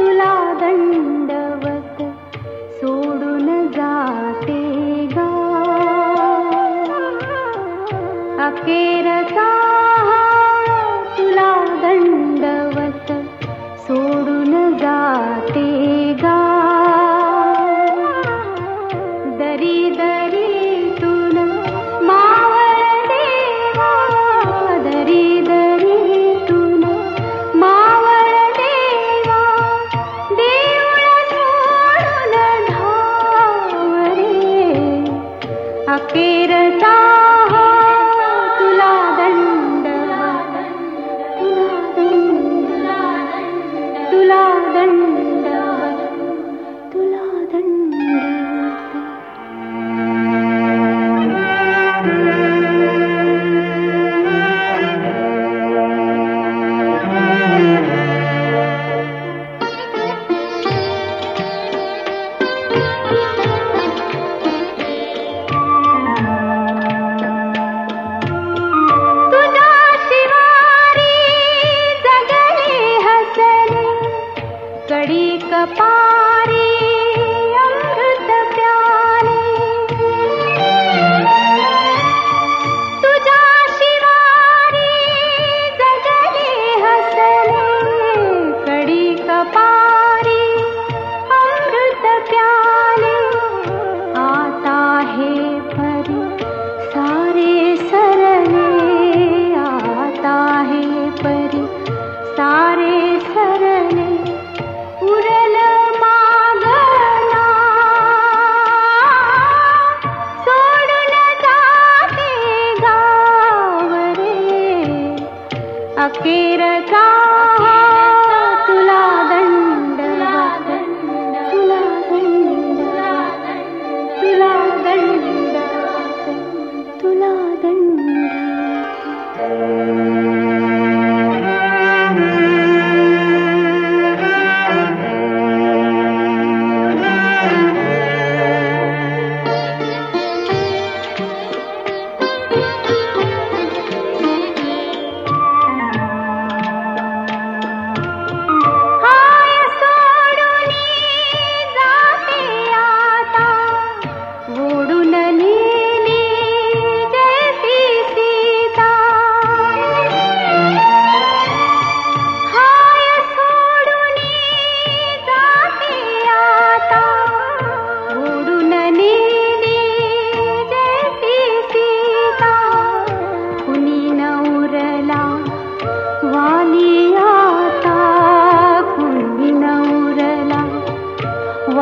ुला दण्डव सोडुन जाते गा। गेरकाः तुला दण्ड tira Música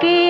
que